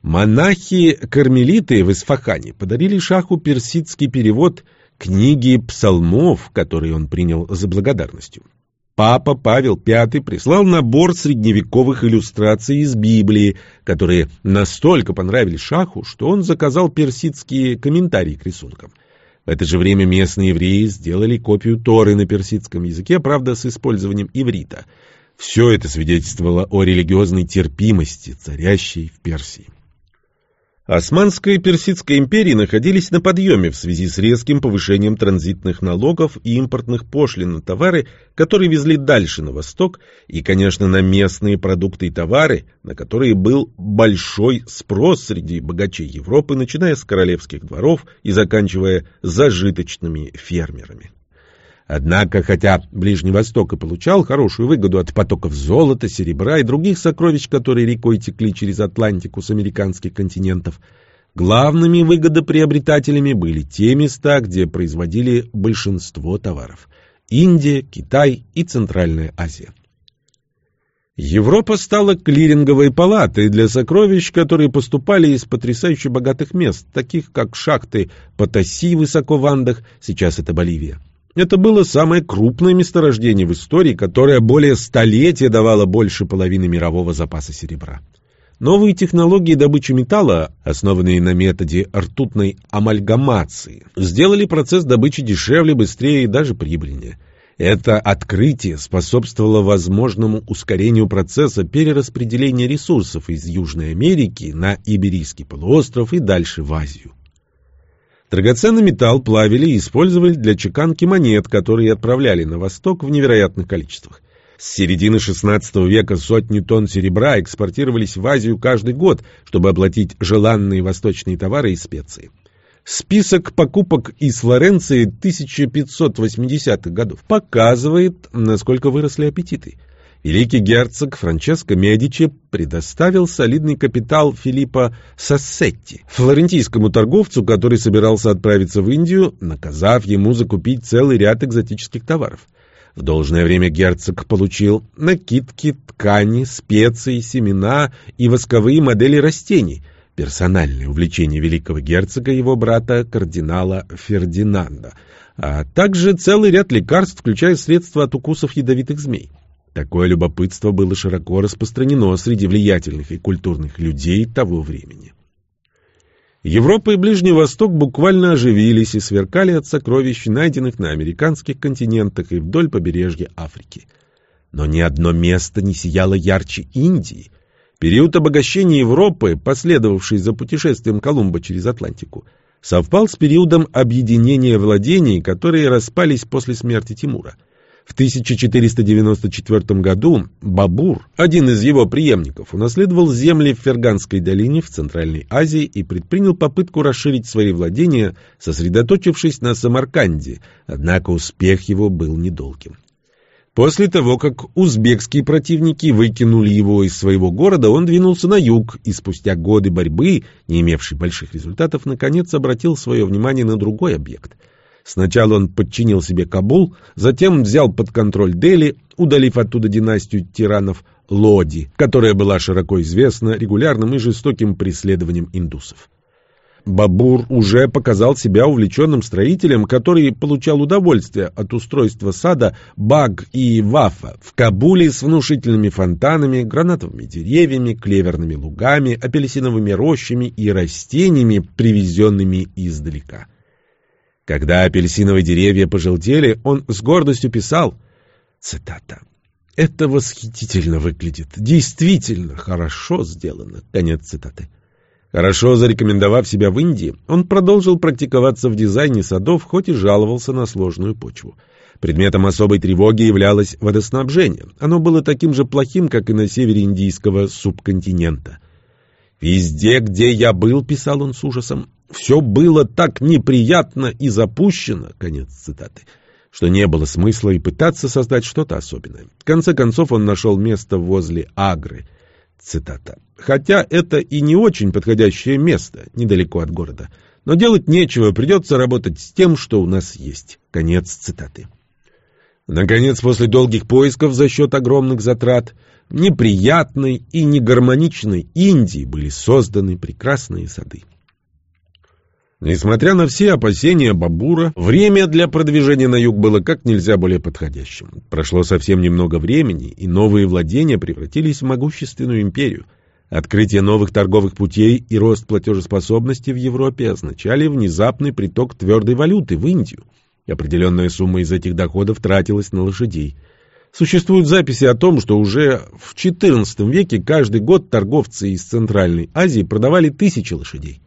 Монахи-кармелиты в Исфахане подарили шаху персидский перевод книги псалмов, который он принял за благодарностью. Папа Павел V прислал набор средневековых иллюстраций из Библии, которые настолько понравились Шаху, что он заказал персидские комментарии к рисункам. В это же время местные евреи сделали копию Торы на персидском языке, правда, с использованием иврита. Все это свидетельствовало о религиозной терпимости, царящей в Персии. Османская и Персидская империи находились на подъеме в связи с резким повышением транзитных налогов и импортных пошлин на товары, которые везли дальше на восток, и, конечно, на местные продукты и товары, на которые был большой спрос среди богачей Европы, начиная с королевских дворов и заканчивая зажиточными фермерами. Однако, хотя Ближний Восток и получал хорошую выгоду от потоков золота, серебра и других сокровищ, которые рекой текли через Атлантику с американских континентов, главными выгодоприобретателями были те места, где производили большинство товаров – Индия, Китай и Центральная Азия. Европа стала клиринговой палатой для сокровищ, которые поступали из потрясающе богатых мест, таких как шахты Потаси высоко в Андах, сейчас это Боливия. Это было самое крупное месторождение в истории, которое более столетия давало больше половины мирового запаса серебра. Новые технологии добычи металла, основанные на методе ртутной амальгамации, сделали процесс добычи дешевле, быстрее и даже прибыльнее. Это открытие способствовало возможному ускорению процесса перераспределения ресурсов из Южной Америки на Иберийский полуостров и дальше в Азию. Драгоценный металл плавили и использовали для чеканки монет, которые отправляли на восток в невероятных количествах. С середины XVI века сотни тонн серебра экспортировались в Азию каждый год, чтобы оплатить желанные восточные товары и специи. Список покупок из Флоренции 1580-х годов показывает, насколько выросли аппетиты – Великий герцог Франческо Медичи предоставил солидный капитал Филиппо Сассетти, флорентийскому торговцу, который собирался отправиться в Индию, наказав ему закупить целый ряд экзотических товаров. В должное время герцог получил накидки, ткани, специи, семена и восковые модели растений, персональное увлечение великого герцога и его брата кардинала Фердинанда, а также целый ряд лекарств, включая средства от укусов ядовитых змей. Такое любопытство было широко распространено среди влиятельных и культурных людей того времени. Европа и Ближний Восток буквально оживились и сверкали от сокровищ, найденных на американских континентах и вдоль побережья Африки. Но ни одно место не сияло ярче Индии. Период обогащения Европы, последовавший за путешествием Колумба через Атлантику, совпал с периодом объединения владений, которые распались после смерти Тимура – в 1494 году Бабур, один из его преемников, унаследовал земли в Ферганской долине в Центральной Азии и предпринял попытку расширить свои владения, сосредоточившись на Самарканде, однако успех его был недолгим. После того, как узбекские противники выкинули его из своего города, он двинулся на юг и спустя годы борьбы, не имевшей больших результатов, наконец обратил свое внимание на другой объект – Сначала он подчинил себе Кабул, затем взял под контроль Дели, удалив оттуда династию тиранов Лоди, которая была широко известна регулярным и жестоким преследованием индусов. Бабур уже показал себя увлеченным строителем, который получал удовольствие от устройства сада Баг и Вафа в Кабуле с внушительными фонтанами, гранатовыми деревьями, клеверными лугами, апельсиновыми рощами и растениями, привезенными издалека. Когда апельсиновые деревья пожелтели, он с гордостью писал, цитата, «Это восхитительно выглядит, действительно хорошо сделано». Конец цитаты. Хорошо зарекомендовав себя в Индии, он продолжил практиковаться в дизайне садов, хоть и жаловался на сложную почву. Предметом особой тревоги являлось водоснабжение. Оно было таким же плохим, как и на севере индийского субконтинента. «Везде, где я был», — писал он с ужасом, — «все было так неприятно и запущено», — конец цитаты, что не было смысла и пытаться создать что-то особенное. В конце концов он нашел место возле Агры — Цитата. «Хотя это и не очень подходящее место, недалеко от города. Но делать нечего, придется работать с тем, что у нас есть». Конец цитаты. Наконец, после долгих поисков за счет огромных затрат, неприятной и негармоничной Индии были созданы прекрасные сады. Несмотря на все опасения Бабура, время для продвижения на юг было как нельзя более подходящим. Прошло совсем немного времени, и новые владения превратились в могущественную империю. Открытие новых торговых путей и рост платежеспособности в Европе означали внезапный приток твердой валюты в Индию. Определенная сумма из этих доходов тратилась на лошадей. Существуют записи о том, что уже в XIV веке каждый год торговцы из Центральной Азии продавали тысячи лошадей.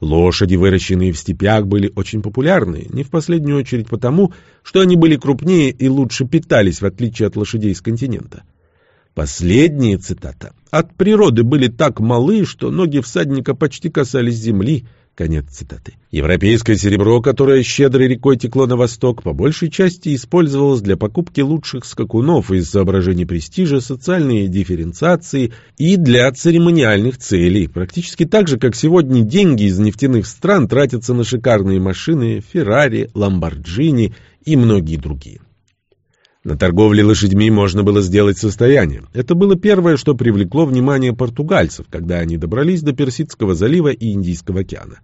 Лошади, выращенные в степях, были очень популярны, не в последнюю очередь потому, что они были крупнее и лучше питались, в отличие от лошадей с континента. Последние, цитата, «от природы были так малы, что ноги всадника почти касались земли», Конец цитаты. Европейское серебро, которое щедрой рекой текло на восток, по большей части использовалось для покупки лучших скакунов из соображений престижа, социальной дифференциации и для церемониальных целей. Практически так же, как сегодня деньги из нефтяных стран тратятся на шикарные машины, Феррари, Ламборджини и многие другие. На торговле лошадьми можно было сделать состояние. Это было первое, что привлекло внимание португальцев, когда они добрались до Персидского залива и Индийского океана.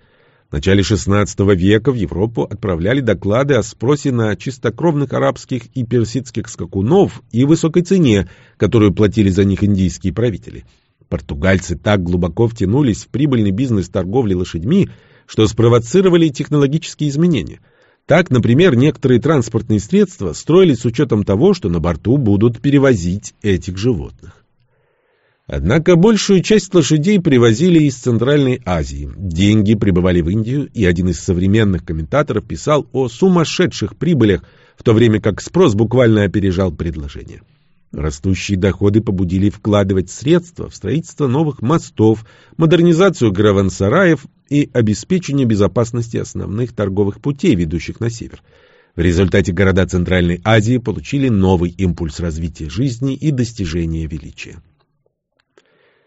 В начале XVI века в Европу отправляли доклады о спросе на чистокровных арабских и персидских скакунов и высокой цене, которую платили за них индийские правители. Португальцы так глубоко втянулись в прибыльный бизнес торговли лошадьми, что спровоцировали технологические изменения – так, например, некоторые транспортные средства строились с учетом того, что на борту будут перевозить этих животных. Однако большую часть лошадей привозили из Центральной Азии. Деньги прибывали в Индию, и один из современных комментаторов писал о сумасшедших прибылях, в то время как спрос буквально опережал предложение. Растущие доходы побудили вкладывать средства в строительство новых мостов, модернизацию караван-сараев и обеспечение безопасности основных торговых путей, ведущих на север. В результате города Центральной Азии получили новый импульс развития жизни и достижения величия.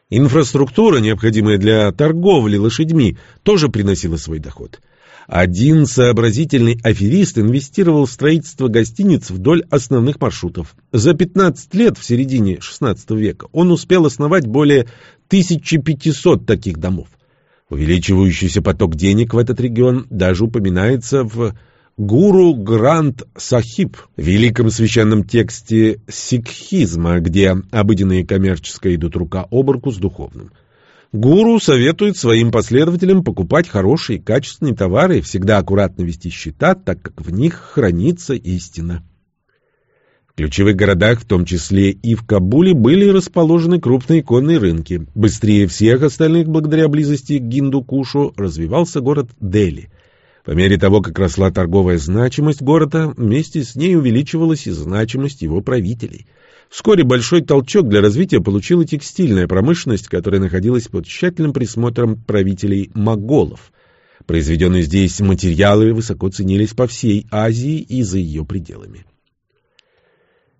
Инфраструктура, необходимая для торговли лошадьми, тоже приносила свой доход. Один сообразительный аферист инвестировал в строительство гостиниц вдоль основных маршрутов. За 15 лет в середине XVI века он успел основать более 1500 таких домов. Увеличивающийся поток денег в этот регион даже упоминается в Гуру Гранд Сахиб, великом священном тексте сикхизма, где обыденное коммерческое идут рука об руку с духовным. Гуру советует своим последователям покупать хорошие и качественные товары и всегда аккуратно вести счета, так как в них хранится истина. В ключевых городах, в том числе и в Кабуле, были расположены крупные иконные рынки. Быстрее всех остальных, благодаря близости к Гиндукушу, развивался город Дели. По мере того, как росла торговая значимость города, вместе с ней увеличивалась и значимость его правителей. Вскоре большой толчок для развития получила текстильная промышленность, которая находилась под тщательным присмотром правителей моголов. Произведенные здесь материалы высоко ценились по всей Азии и за ее пределами.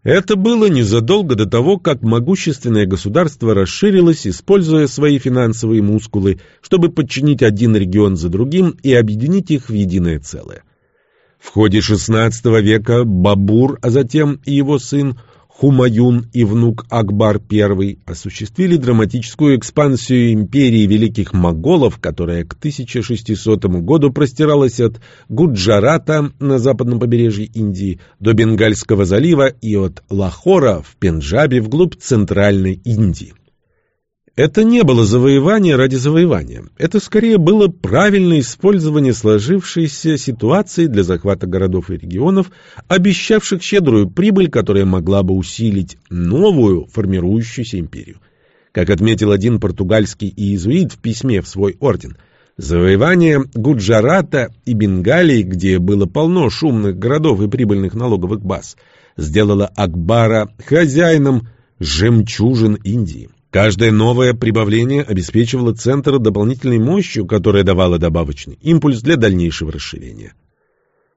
Это было незадолго до того, как могущественное государство расширилось, используя свои финансовые мускулы, чтобы подчинить один регион за другим и объединить их в единое целое. В ходе XVI века Бабур, а затем и его сын Хумаюн и внук Акбар I осуществили драматическую экспансию империи великих моголов, которая к 1600 году простиралась от Гуджарата на западном побережье Индии до Бенгальского залива и от Лахора в Пенджабе вглубь центральной Индии. Это не было завоевание ради завоевания. Это скорее было правильное использование сложившейся ситуации для захвата городов и регионов, обещавших щедрую прибыль, которая могла бы усилить новую формирующуюся империю. Как отметил один португальский иезуит в письме в свой орден, завоевание Гуджарата и Бенгалии, где было полно шумных городов и прибыльных налоговых баз, сделало Акбара хозяином жемчужин Индии. Каждое новое прибавление обеспечивало центр дополнительной мощью, которая давала добавочный импульс для дальнейшего расширения.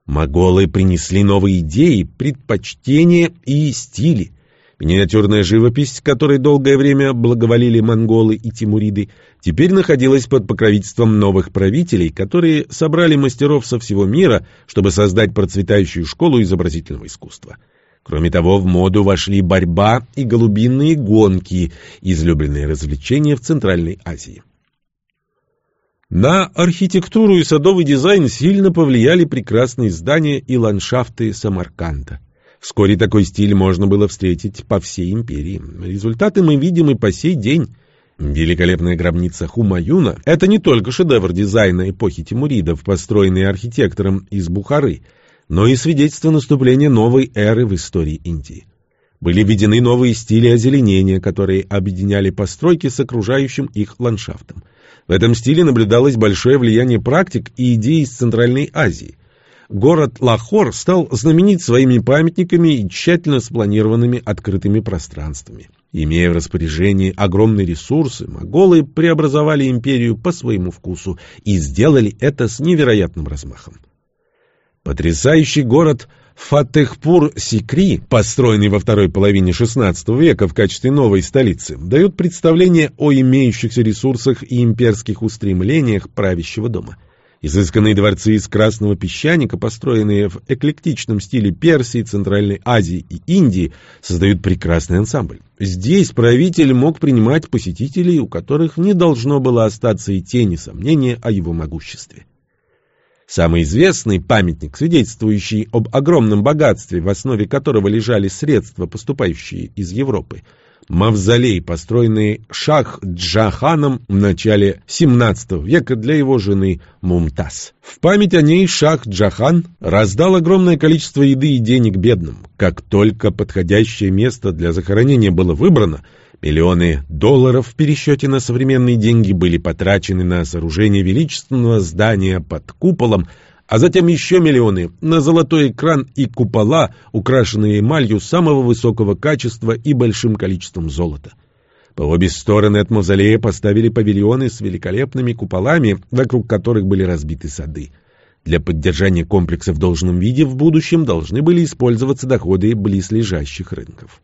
Моголы принесли новые идеи, предпочтения и стили. Миниатюрная живопись, которой долгое время благоволили монголы и тимуриды, теперь находилась под покровительством новых правителей, которые собрали мастеров со всего мира, чтобы создать процветающую школу изобразительного искусства. Кроме того, в моду вошли борьба и голубиные гонки, излюбленные развлечения в Центральной Азии. На архитектуру и садовый дизайн сильно повлияли прекрасные здания и ландшафты Самарканда. Вскоре такой стиль можно было встретить по всей империи. Результаты мы видим и по сей день. Великолепная гробница Хумаюна – это не только шедевр дизайна эпохи Тимуридов, построенный архитектором из Бухары – но и свидетельство наступления новой эры в истории Индии. Были введены новые стили озеленения, которые объединяли постройки с окружающим их ландшафтом. В этом стиле наблюдалось большое влияние практик и идей из Центральной Азии. Город Лахор стал знаменит своими памятниками и тщательно спланированными открытыми пространствами. Имея в распоряжении огромные ресурсы, моголы преобразовали империю по своему вкусу и сделали это с невероятным размахом. Потрясающий город Фатехпур-Сикри, построенный во второй половине XVI века в качестве новой столицы, дает представление о имеющихся ресурсах и имперских устремлениях правящего дома. Изысканные дворцы из красного песчаника, построенные в эклектичном стиле Персии, Центральной Азии и Индии, создают прекрасный ансамбль. Здесь правитель мог принимать посетителей, у которых не должно было остаться и тени сомнения о его могуществе. Самый известный памятник, свидетельствующий об огромном богатстве, в основе которого лежали средства, поступающие из Европы, мавзолей, построенный Шах-Джаханом в начале XVII века для его жены Мумтаз. В память о ней Шах-Джахан раздал огромное количество еды и денег бедным. Как только подходящее место для захоронения было выбрано, Миллионы долларов в пересчете на современные деньги были потрачены на сооружение величественного здания под куполом, а затем еще миллионы на золотой экран и купола, украшенные эмалью самого высокого качества и большим количеством золота. По обе стороны от мавзолея поставили павильоны с великолепными куполами, вокруг которых были разбиты сады. Для поддержания комплекса в должном виде в будущем должны были использоваться доходы близлежащих рынков.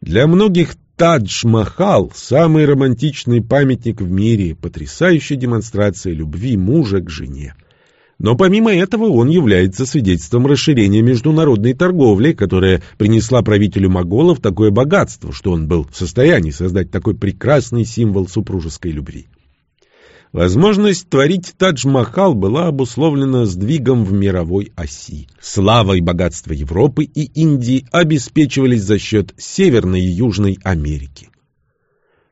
Для многих Тадж-Махал – самый романтичный памятник в мире, потрясающая демонстрация любви мужа к жене. Но помимо этого он является свидетельством расширения международной торговли, которая принесла правителю моголов такое богатство, что он был в состоянии создать такой прекрасный символ супружеской любви. Возможность творить Тадж-Махал была обусловлена сдвигом в мировой оси. Слава и богатство Европы и Индии обеспечивались за счет Северной и Южной Америки.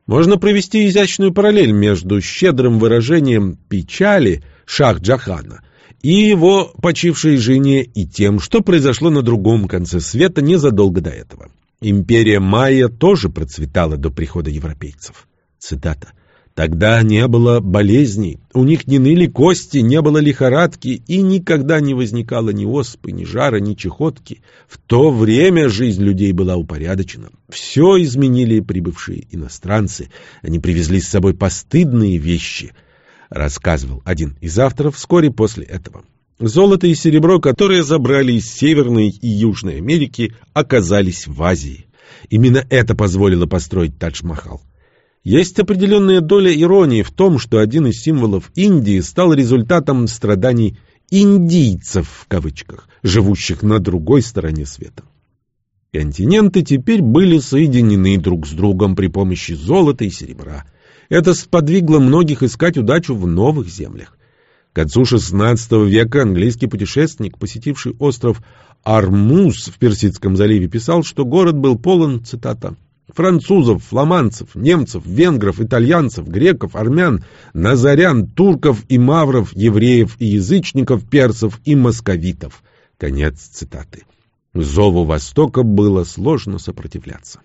Можно провести изящную параллель между щедрым выражением печали Шах-Джахана и его почившей жене и тем, что произошло на другом конце света незадолго до этого. Империя Майя тоже процветала до прихода европейцев. Цитата. Тогда не было болезней, у них не ныли кости, не было лихорадки и никогда не возникало ни оспы, ни жара, ни чехотки. В то время жизнь людей была упорядочена. Все изменили прибывшие иностранцы. Они привезли с собой постыдные вещи, рассказывал один из авторов вскоре после этого. Золото и серебро, которые забрали из Северной и Южной Америки, оказались в Азии. Именно это позволило построить Тадж-Махал. Есть определенная доля иронии в том, что один из символов Индии стал результатом страданий «индийцев» в кавычках, живущих на другой стороне света. Континенты теперь были соединены друг с другом при помощи золота и серебра. Это сподвигло многих искать удачу в новых землях. К концу XVI века английский путешественник, посетивший остров Армуз в Персидском заливе, писал, что город был полон, цитата, французов, фламандцев, немцев, венгров, итальянцев, греков, армян, назарян, турков и мавров, евреев и язычников, персов и московитов. Конец цитаты. Зову Востока было сложно сопротивляться.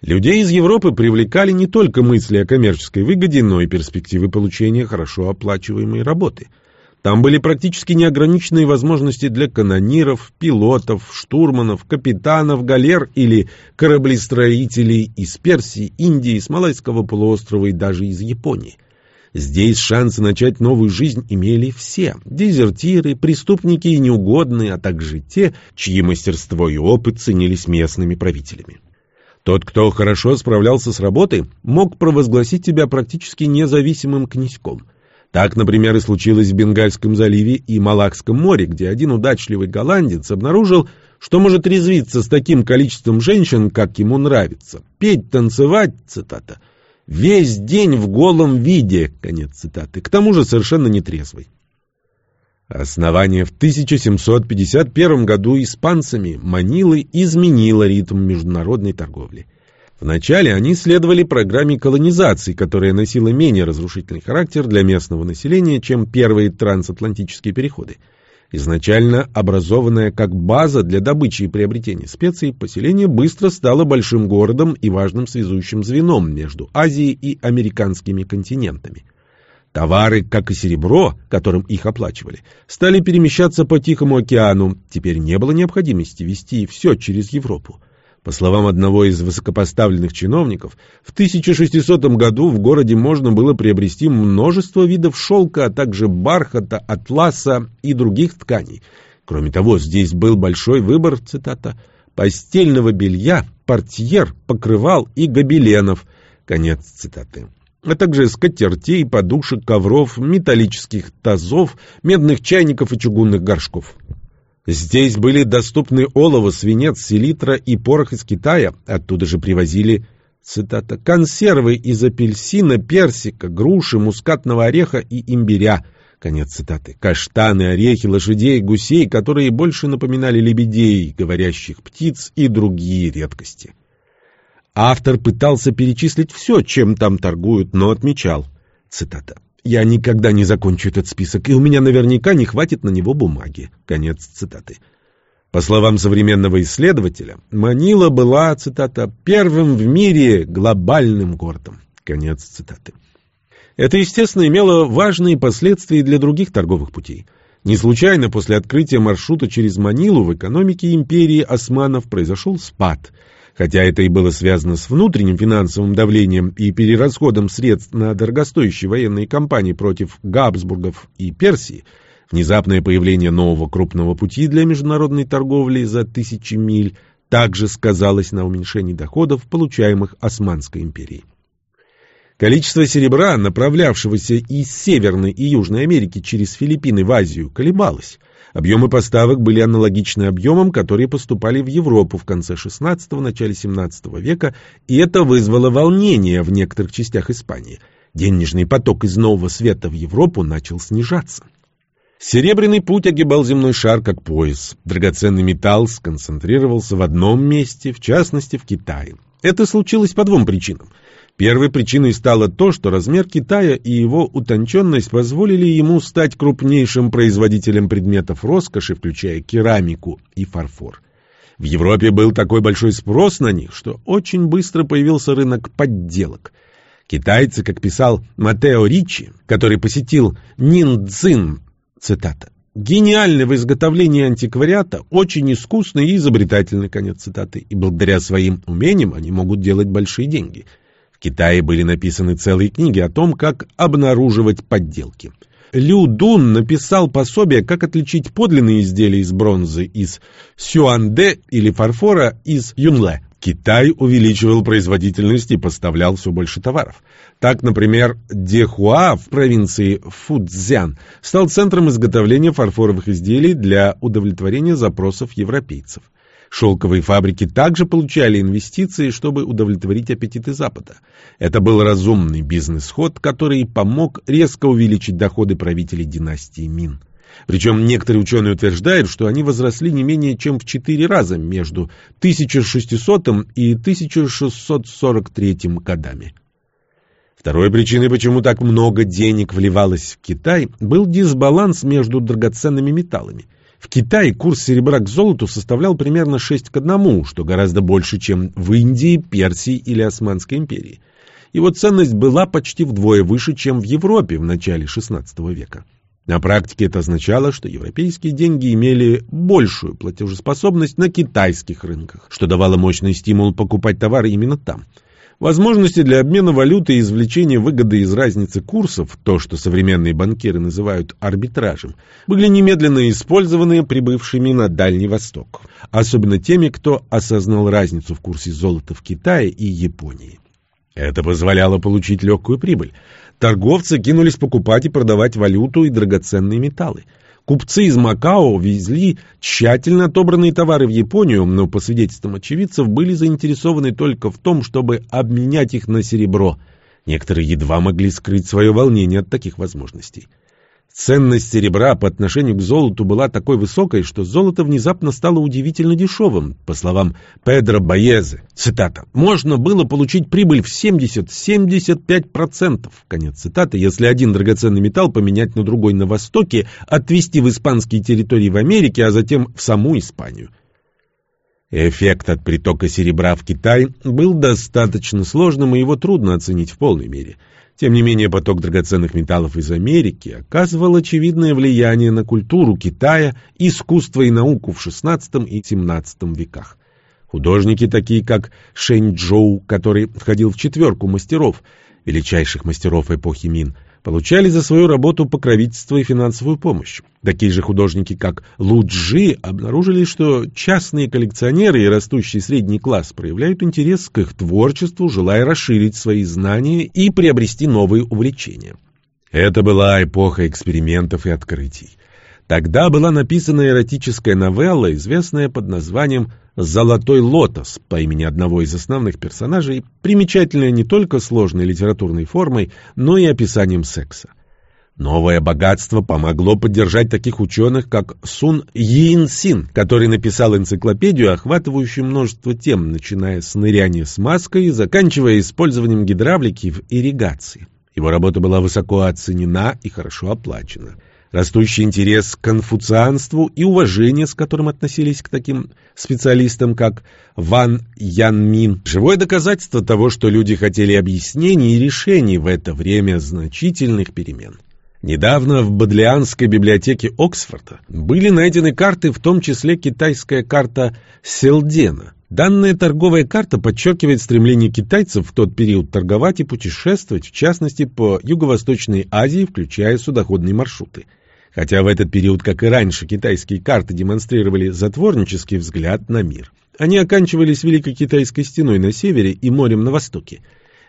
Людей из Европы привлекали не только мысли о коммерческой выгоде, но и перспективы получения хорошо оплачиваемой работы. Там были практически неограниченные возможности для канониров, пилотов, штурманов, капитанов, галер или кораблестроителей из Персии, Индии, Смолайского полуострова и даже из Японии – Здесь шансы начать новую жизнь имели все – дезертиры, преступники и неугодные, а также те, чьи мастерство и опыт ценились местными правителями. Тот, кто хорошо справлялся с работой, мог провозгласить себя практически независимым князьком. Так, например, и случилось в Бенгальском заливе и Малакском море, где один удачливый голландец обнаружил, что может резвиться с таким количеством женщин, как ему нравится, петь, танцевать, цитата – Весь день в голом виде, конец цитаты, к тому же совершенно нетрезвый. Основание в 1751 году испанцами Манилы изменило ритм международной торговли. Вначале они следовали программе колонизации, которая носила менее разрушительный характер для местного населения, чем первые трансатлантические переходы – Изначально образованное как база для добычи и приобретения специй, поселение быстро стало большим городом и важным связующим звеном между Азией и американскими континентами. Товары, как и серебро, которым их оплачивали, стали перемещаться по Тихому океану, теперь не было необходимости вести все через Европу. По словам одного из высокопоставленных чиновников, в 1600 году в городе можно было приобрести множество видов шелка, а также бархата, атласа и других тканей. Кроме того, здесь был большой выбор, цитата, «постельного белья, портьер, покрывал и гобеленов». Конец цитаты а также скатертей, подушек, ковров, металлических тазов, медных чайников и чугунных горшков. Здесь были доступны олово, свинец, селитра и порох из Китая. Оттуда же привозили, цитата, «консервы из апельсина, персика, груши, мускатного ореха и имбиря». Конец цитаты. Каштаны, орехи, лошадей, гусей, которые больше напоминали лебедей, говорящих птиц и другие редкости. Автор пытался перечислить все, чем там торгуют, но отмечал, цитата, я никогда не закончу этот список, и у меня наверняка не хватит на него бумаги. Конец цитаты. По словам современного исследователя, Манила была, цитата, «первым в мире глобальным городом». Конец цитаты. Это, естественно, имело важные последствия для других торговых путей. Не случайно после открытия маршрута через Манилу в экономике империи османов произошел спад – Хотя это и было связано с внутренним финансовым давлением и перерасходом средств на дорогостоящие военные кампании против Габсбургов и Персии, внезапное появление нового крупного пути для международной торговли за тысячи миль также сказалось на уменьшении доходов, получаемых Османской империей. Количество серебра, направлявшегося из Северной и Южной Америки через Филиппины в Азию, колебалось. Объемы поставок были аналогичны объемам, которые поступали в Европу в конце XVI – начале XVII века, и это вызвало волнение в некоторых частях Испании. Денежный поток из Нового Света в Европу начал снижаться. Серебряный путь огибал земной шар как пояс. Драгоценный металл сконцентрировался в одном месте, в частности в Китае. Это случилось по двум причинам – Первой причиной стало то, что размер Китая и его утонченность позволили ему стать крупнейшим производителем предметов роскоши, включая керамику и фарфор. В Европе был такой большой спрос на них, что очень быстро появился рынок подделок. Китайцы, как писал Матео Ричи, который посетил Ниндзин, цитата, «гениальны в изготовлении антиквариата, очень искусны и изобретательны», конец цитаты, и благодаря своим умениям они могут делать большие деньги – в Китае были написаны целые книги о том, как обнаруживать подделки. Лю Дун написал пособие, как отличить подлинные изделия из бронзы из сюанде или фарфора из юнле. Китай увеличивал производительность и поставлял все больше товаров. Так, например, Дехуа в провинции Фудзян стал центром изготовления фарфоровых изделий для удовлетворения запросов европейцев. Шелковые фабрики также получали инвестиции, чтобы удовлетворить аппетиты Запада. Это был разумный бизнес-ход, который помог резко увеличить доходы правителей династии Мин. Причем некоторые ученые утверждают, что они возросли не менее чем в четыре раза между 1600 и 1643 годами. Второй причиной, почему так много денег вливалось в Китай, был дисбаланс между драгоценными металлами. В Китае курс серебра к золоту составлял примерно 6 к 1, что гораздо больше, чем в Индии, Персии или Османской империи. Его ценность была почти вдвое выше, чем в Европе в начале XVI века. На практике это означало, что европейские деньги имели большую платежеспособность на китайских рынках, что давало мощный стимул покупать товары именно там. Возможности для обмена валюты и извлечения выгоды из разницы курсов, то, что современные банкиры называют арбитражем, были немедленно использованы прибывшими на Дальний Восток, особенно теми, кто осознал разницу в курсе золота в Китае и Японии. Это позволяло получить легкую прибыль. Торговцы кинулись покупать и продавать валюту и драгоценные металлы. Купцы из Макао везли тщательно отобранные товары в Японию, но, по свидетельствам очевидцев, были заинтересованы только в том, чтобы обменять их на серебро. Некоторые едва могли скрыть свое волнение от таких возможностей. Ценность серебра по отношению к золоту была такой высокой, что золото внезапно стало удивительно дешевым. По словам Педро Боезе, цитата, «можно было получить прибыль в 70-75%, конец цитаты, если один драгоценный металл поменять на другой на Востоке, отвезти в испанские территории в Америке, а затем в саму Испанию». Эффект от притока серебра в Китай был достаточно сложным, и его трудно оценить в полной мере – тем не менее, поток драгоценных металлов из Америки оказывал очевидное влияние на культуру Китая, искусство и науку в XVI и XVII веках. Художники, такие как Шэнь Джоу, который входил в четверку мастеров, величайших мастеров эпохи Мин, получали за свою работу покровительство и финансовую помощь. Такие же художники, как Лу Джи, обнаружили, что частные коллекционеры и растущий средний класс проявляют интерес к их творчеству, желая расширить свои знания и приобрести новые увлечения. Это была эпоха экспериментов и открытий. Тогда была написана эротическая новелла, известная под названием «Золотой лотос» по имени одного из основных персонажей, примечательная не только сложной литературной формой, но и описанием секса. Новое богатство помогло поддержать таких ученых, как Сун Йин Син, который написал энциклопедию, охватывающую множество тем, начиная с ныряния с маской и заканчивая использованием гидравлики в ирригации. Его работа была высоко оценена и хорошо оплачена растущий интерес к конфуцианству и уважение, с которым относились к таким специалистам, как Ван Янмин. Живое доказательство того, что люди хотели объяснений и решений в это время значительных перемен. Недавно в Бодлианской библиотеке Оксфорда были найдены карты, в том числе китайская карта Селдена. Данная торговая карта подчеркивает стремление китайцев в тот период торговать и путешествовать, в частности, по Юго-Восточной Азии, включая судоходные маршруты. Хотя в этот период, как и раньше, китайские карты демонстрировали затворнический взгляд на мир. Они оканчивались Великой Китайской стеной на севере и морем на востоке.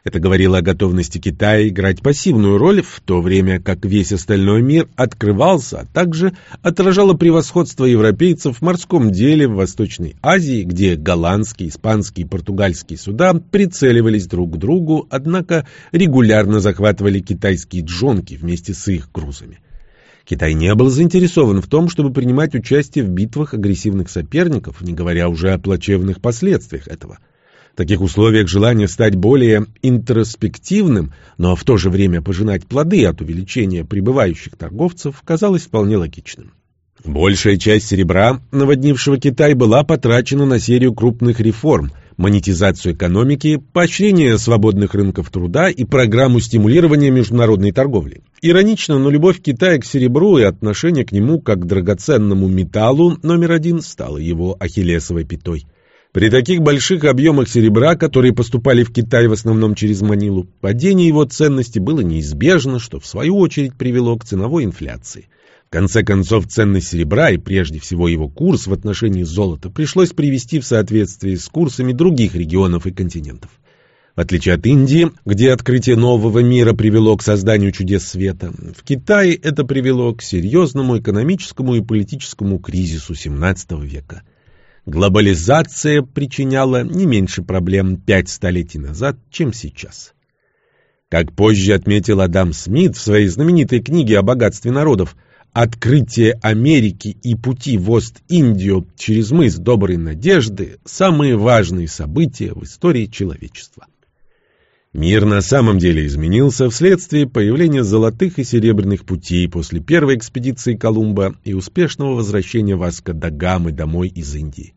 Это говорило о готовности Китая играть пассивную роль, в то время как весь остальной мир открывался, а также отражало превосходство европейцев в морском деле в Восточной Азии, где голландские, испанские и португальские суда прицеливались друг к другу, однако регулярно захватывали китайские джонки вместе с их грузами. Китай не был заинтересован в том, чтобы принимать участие в битвах агрессивных соперников, не говоря уже о плачевных последствиях этого. Таких условиях желание стать более интроспективным, но в то же время пожинать плоды от увеличения прибывающих торговцев, казалось вполне логичным. Большая часть серебра, наводнившего Китай, была потрачена на серию крупных реформ – монетизацию экономики, поощрение свободных рынков труда и программу стимулирования международной торговли. Иронично, но любовь Китая к серебру и отношение к нему как к драгоценному металлу номер один стало его ахиллесовой пятой. При таких больших объемах серебра, которые поступали в Китай в основном через Манилу, падение его ценности было неизбежно, что в свою очередь привело к ценовой инфляции. В конце концов, ценность серебра и прежде всего его курс в отношении золота пришлось привести в соответствие с курсами других регионов и континентов. В отличие от Индии, где открытие нового мира привело к созданию чудес света, в Китае это привело к серьезному экономическому и политическому кризису XVII века. Глобализация причиняла не меньше проблем пять столетий назад, чем сейчас. Как позже отметил Адам Смит в своей знаменитой книге о богатстве народов, открытие Америки и пути в Ост-Индию через мыс Доброй Надежды – самые важные события в истории человечества. Мир на самом деле изменился вследствие появления золотых и серебряных путей после первой экспедиции Колумба и успешного возвращения Васко да Гамы домой из Индии.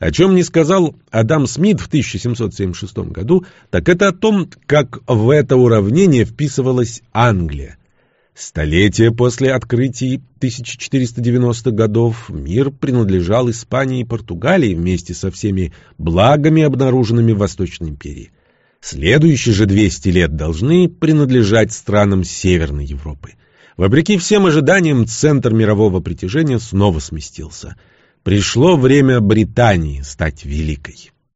О чем не сказал Адам Смит в 1776 году, так это о том, как в это уравнение вписывалась Англия. Столетия после открытий 1490-х годов мир принадлежал Испании и Португалии вместе со всеми благами, обнаруженными в Восточной империи. Следующие же 200 лет должны принадлежать странам Северной Европы. Вопреки всем ожиданиям, центр мирового притяжения снова сместился. Пришло время Британии стать великой.